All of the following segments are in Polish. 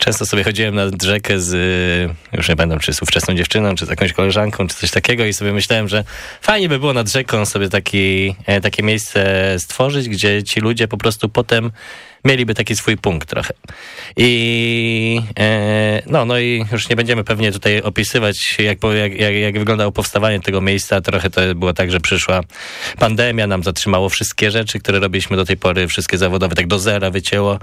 często sobie chodziłem nad rzekę z, już nie pamiętam, czy z ówczesną dziewczyną, czy z jakąś koleżanką, czy coś takiego i sobie myślałem, że fajnie by było nad rzeką sobie taki, e, takie miejsce stworzyć, gdzie ci ludzie po prostu potem mieliby taki swój punkt trochę. I e, no, no i już nie będziemy pewnie tutaj opisywać, jak, jak, jak, jak wyglądało powstawanie tego miejsca. Trochę to było tak, że przyszła pandemia, nam zatrzymało wszystkie rzeczy, które robiliśmy do tej pory, wszystkie zawodowe, tak do zera wycięło.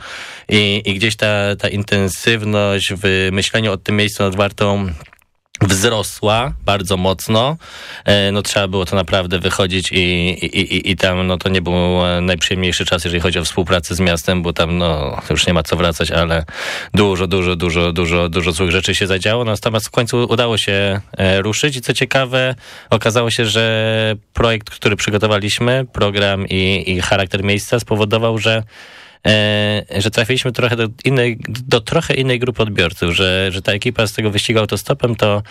I, i gdzieś ta, ta intensywność w myśleniu o tym miejscu nad Wartą wzrosła bardzo mocno. E, no trzeba było to naprawdę wychodzić i, i, i, i tam no to nie był najprzyjemniejszy czas, jeżeli chodzi o współpracę z miastem, bo tam no już nie ma co wracać, ale dużo, dużo, dużo, dużo, dużo złych rzeczy się zadziało. Natomiast w końcu udało się e, ruszyć i co ciekawe, okazało się, że projekt, który przygotowaliśmy, program i, i charakter miejsca spowodował, że E, że trafiliśmy trochę do innej, do trochę innej grupy odbiorców, że, że ta ekipa z tego wyścigu autostopem to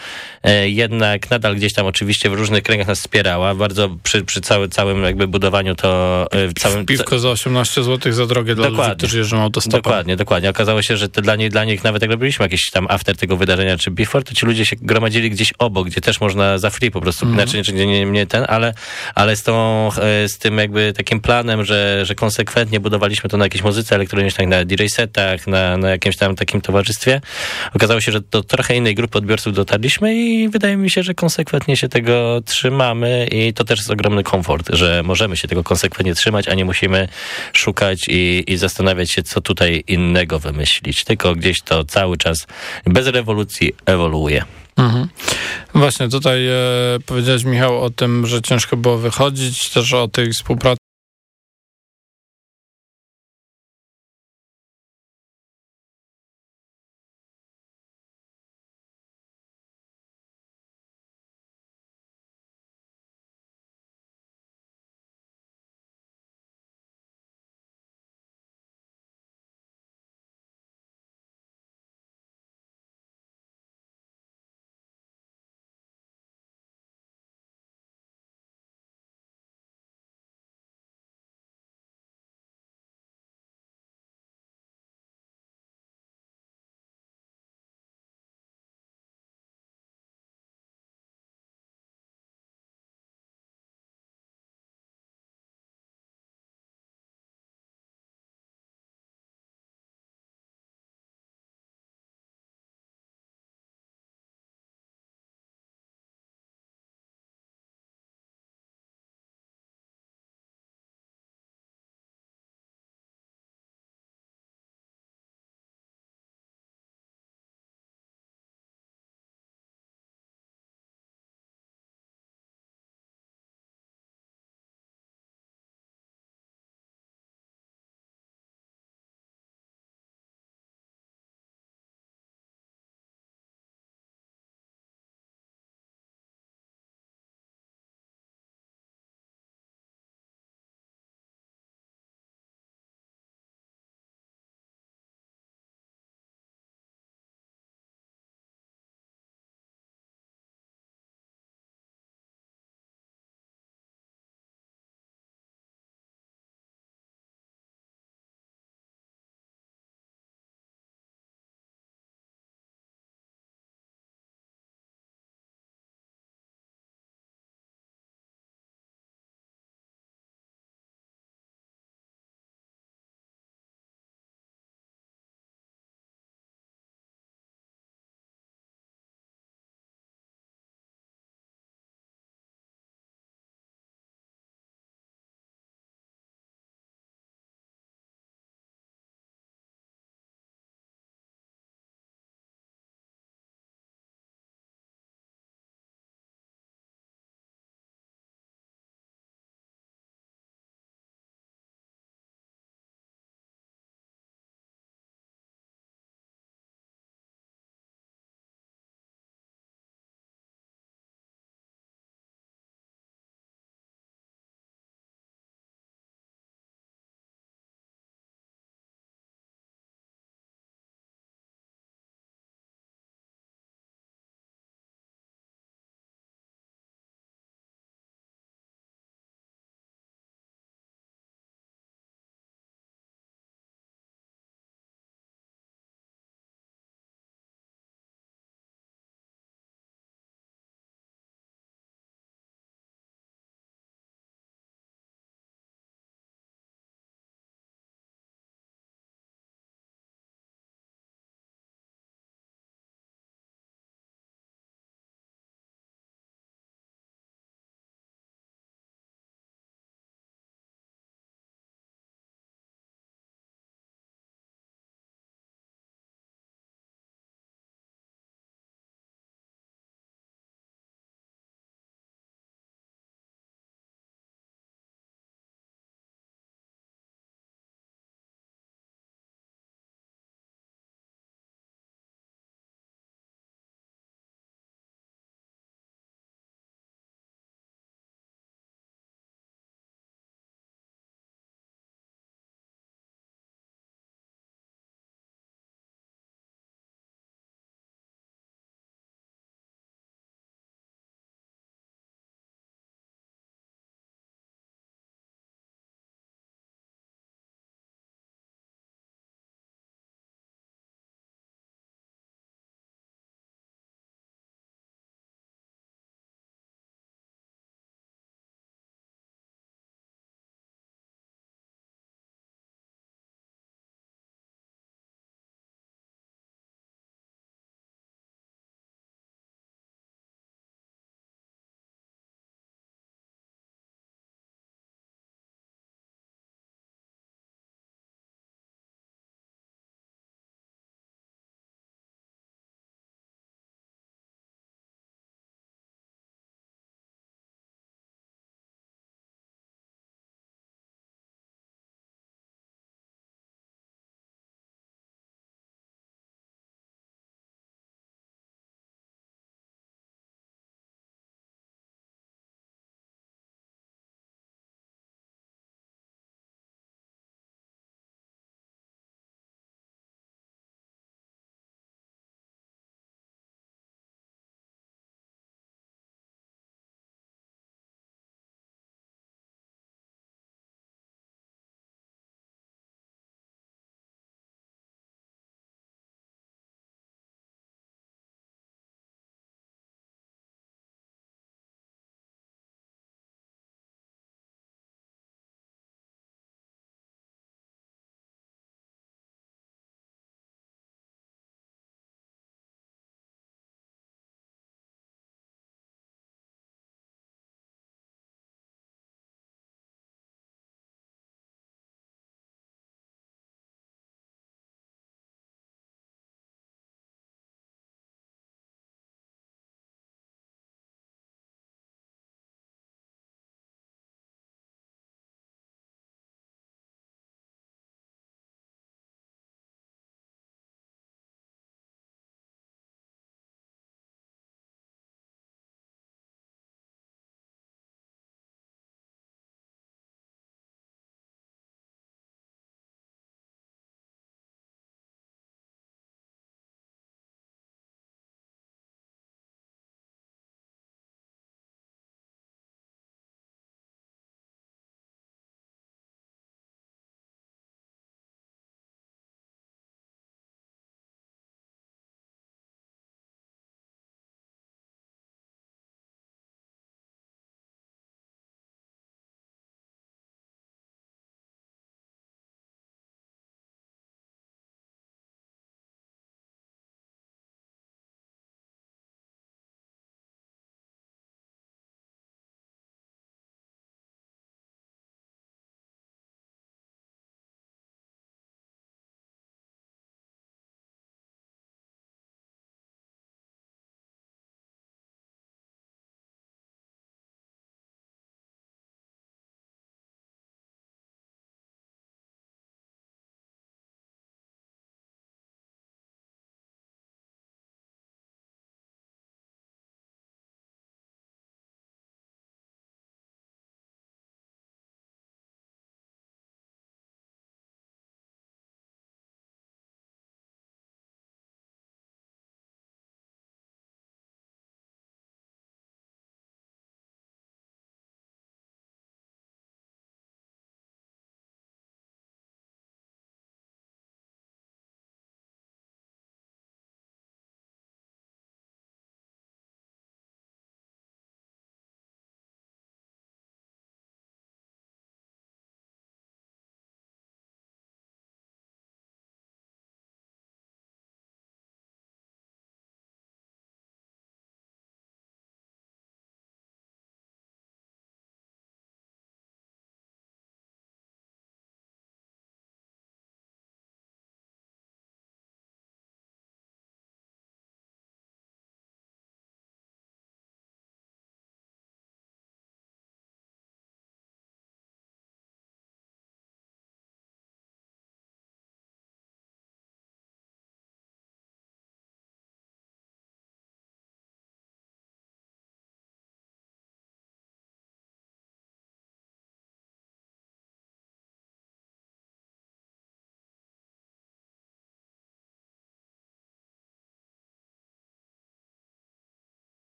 e, jednak nadal gdzieś tam oczywiście w różnych kręgach nas wspierała, bardzo przy, przy cały, całym jakby budowaniu to... E, całym, Piwko za 18 zł za drogie dla dokładnie, ludzi, którzy jeżdżą autostopem. Dokładnie, dokładnie. Okazało się, że to dla, nich, dla nich nawet jak robiliśmy jakiś tam after tego wydarzenia, czy before, to ci ludzie się gromadzili gdzieś obok, gdzie też można za free po prostu, mm. znaczy nie, nie, nie ten, ale, ale z, tą, z tym jakby takim planem, że, że konsekwentnie budowaliśmy to na jakieś muzyce elektronicznej, na DJ-setach, na, na jakimś tam takim towarzystwie. Okazało się, że do trochę innej grupy odbiorców dotarliśmy i wydaje mi się, że konsekwentnie się tego trzymamy i to też jest ogromny komfort, że możemy się tego konsekwentnie trzymać, a nie musimy szukać i, i zastanawiać się, co tutaj innego wymyślić, tylko gdzieś to cały czas bez rewolucji ewoluuje. Mhm. Właśnie tutaj e, powiedziałeś Michał o tym, że ciężko było wychodzić, też o tej współpracy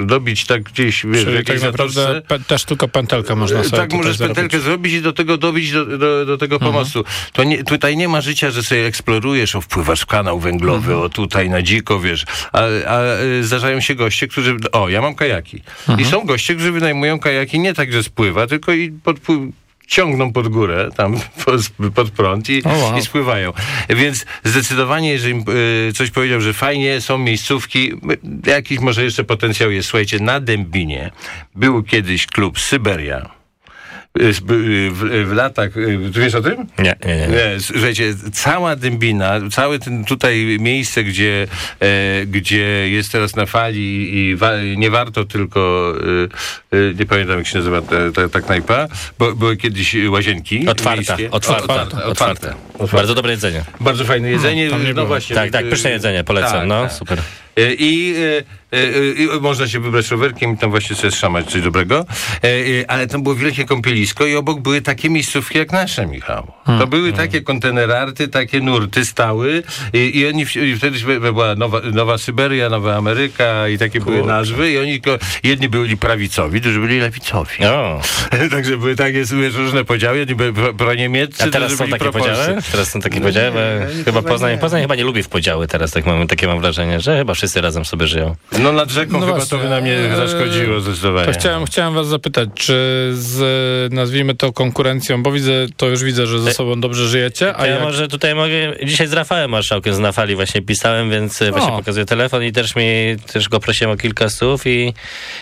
dobić tak gdzieś, wiesz, w Czyli jakiejś tak naprawdę pe, też tylko pętelkę można sobie Tak, możesz zrobić. pętelkę zrobić i do tego dobić do, do, do tego Mhm. pomostu. To nie, tutaj nie ma życia, że sobie eksplorujesz, o wpływasz w kanał węglowy, Mhm. o tutaj na dziko, wiesz. A, a y, zdarzają się goście, którzy, o, ja mam kajaki. Mhm. I są goście, którzy wynajmują kajaki nie tak, że spływa, tylko i podpływ ciągną pod górę, tam pod, pod prąd i, O, wow. i spływają. Więc zdecydowanie, jeżeli y, coś powiedział, że fajnie, są miejscówki, jakiś może jeszcze potencjał jest. Słuchajcie, na Dębinie był kiedyś klub Syberia. Y, z- y, W, w latach, y, ty wiesz o tym? Nie, nie, nie. Nie, słuchajcie, cała Dębina, całe ten tutaj miejsce, gdzie, e, gdzie jest teraz na fali i wa, nie warto tylko, e, e, nie pamiętam jak się nazywa ta, ta, ta knajpa, bo były kiedyś łazienki Otwarta, miejskie. otwarta, otwarte, otwarta. Bardzo dobre jedzenie. Bardzo fajne jedzenie, no było. właśnie. Tak, tak, pyszne jedzenie, polecam, Tak, no, tak. super. E, I, e, i można się wybrać rowerkiem i tam właśnie sobie szamać coś dobrego. E, e, ale tam było wielkie kąpielisko i obok były takie miejscówki jak nasze, Michał. To były takie kontenerarty, takie nurty stały i, i oni i wtedy była Nowa, Nowa Syberia, Nowa Ameryka i takie były nazwy i oni jedni byli prawicowi, drudzy byli lewicowi. O, Także były takie różne podziały, jedni byli pro- proniemieccy, a teraz są takie propolscy. podziały? Teraz są takie podziały? bo nie, Chyba chyba Poznań, nie. Poznań chyba nie lubi w podziały teraz, tak mam, takie mam wrażenie, że chyba wszyscy razem sobie żyją. No nad rzeką No chyba właśnie, to by nam nie e, zaszkodziło zdecydowanie. To chciałem, chciałem was zapytać, czy z, nazwijmy to konkurencją, bo widzę, to już widzę, że ze sobą dobrze żyjecie, a ja jak... może tutaj mogę, dzisiaj z Rafałem Marszałkiem z Nafali właśnie pisałem, więc e, właśnie O. pokazuję telefon i też mi, też go prosiłem o kilka słów i,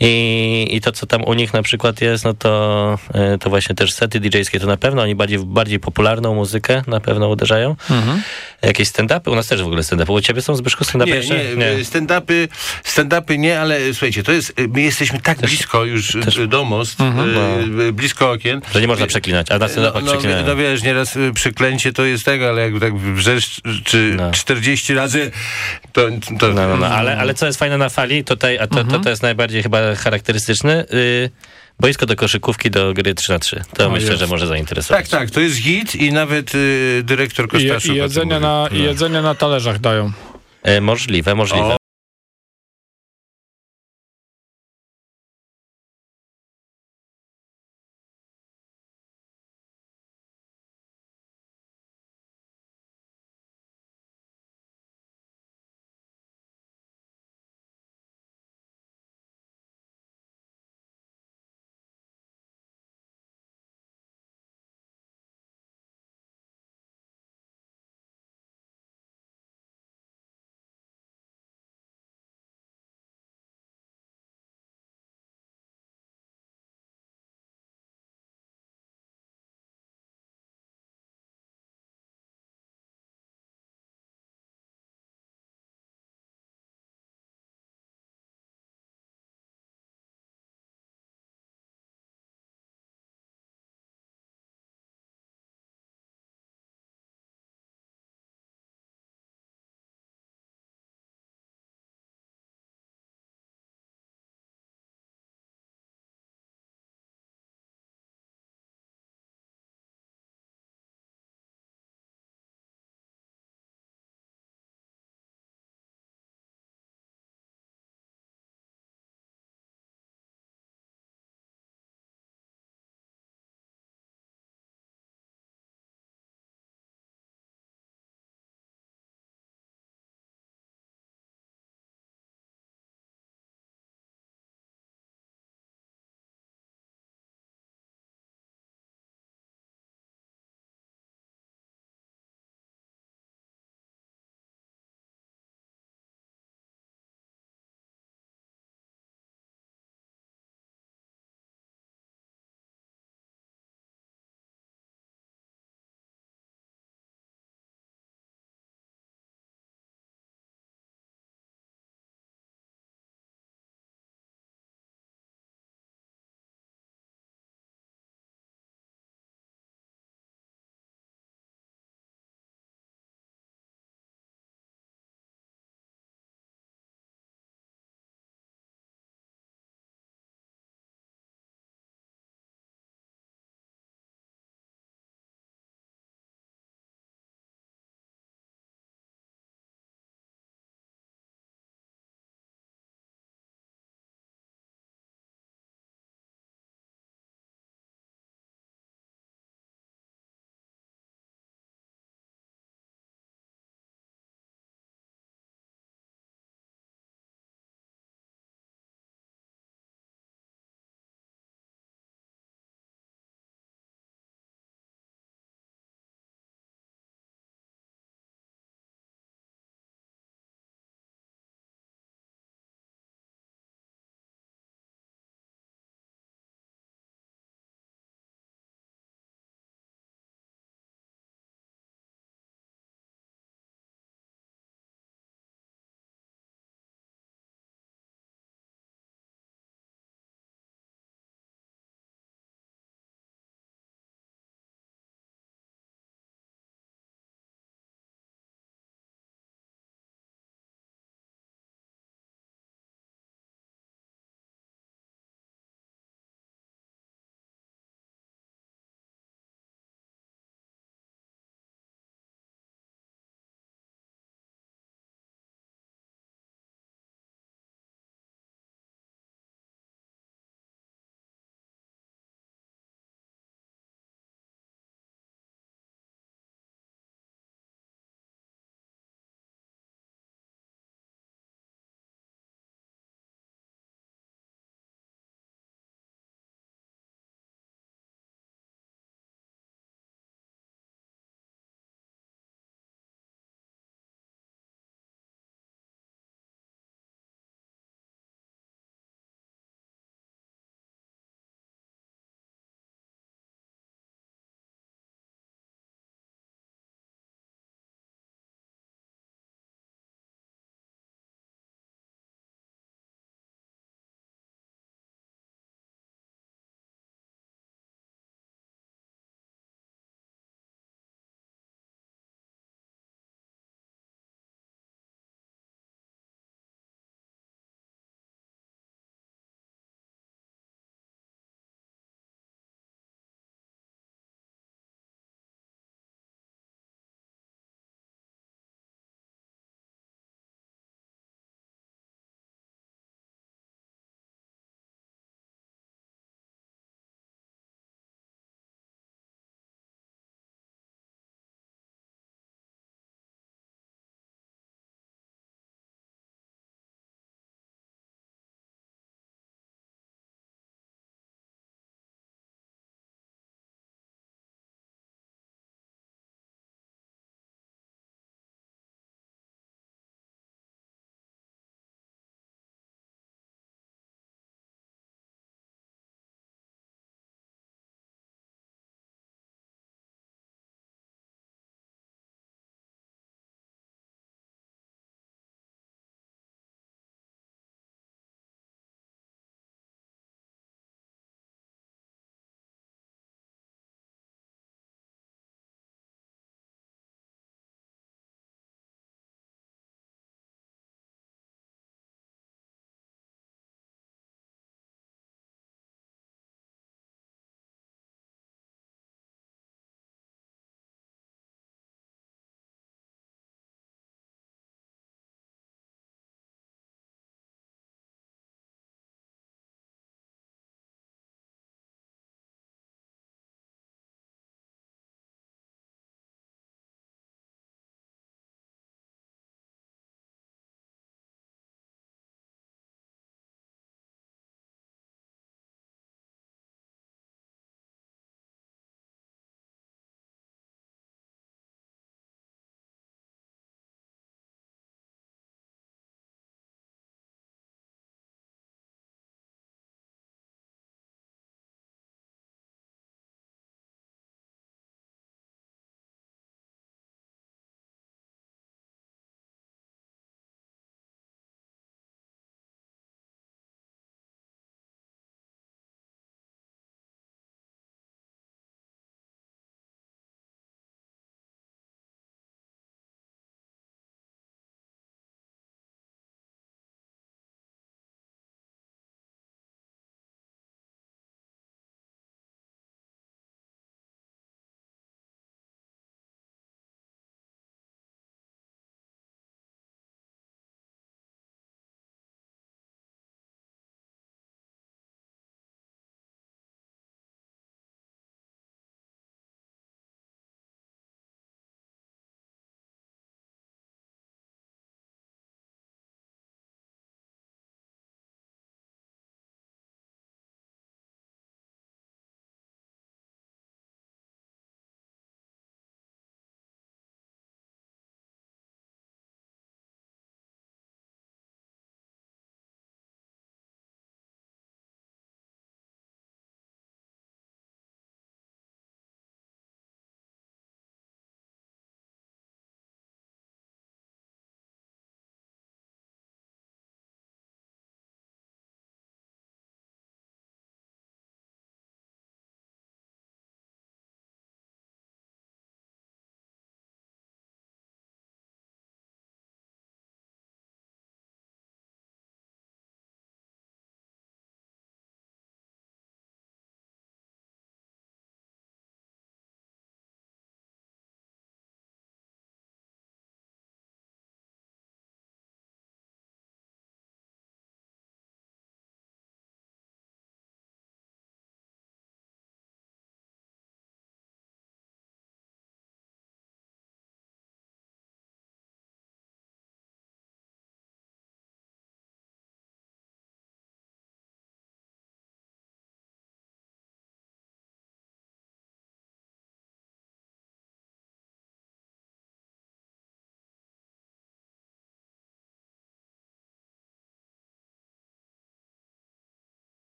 i, i to, co tam u nich na przykład jest, no to, e, to właśnie też sety DJ-skie, to na pewno oni bardziej, bardziej popularną muzykę na pewno uderzają. Mhm. Jakieś stand-upy? U nas też w ogóle stand-upy. U ciebie są Zbyszku stand-upy Nie, jeszcze? nie, stand-upy, stand-upy nie, ale słuchajcie, to jest, my jesteśmy tak blisko już też- do most, Mhm. e, blisko okien. Że nie można przeklinać, a na No, stand-upach no, przeklinają. no wiesz, nieraz y, przyklęcie to jest tego, ale jak tak wrzesz czy No. 40 razy, to... to No, no, no, ale, ale co jest fajne na fali, tutaj, a to, to, to jest najbardziej chyba charakterystyczne, y, boisko do koszykówki do gry 3 na 3 To O, myślę, jest. że może zainteresować. Tak, tak, to jest hit i nawet y, dyrektor I, Kostaszuk i, tym jedzenie na, I No. jedzenie na talerzach dają. E, możliwe, możliwe. O,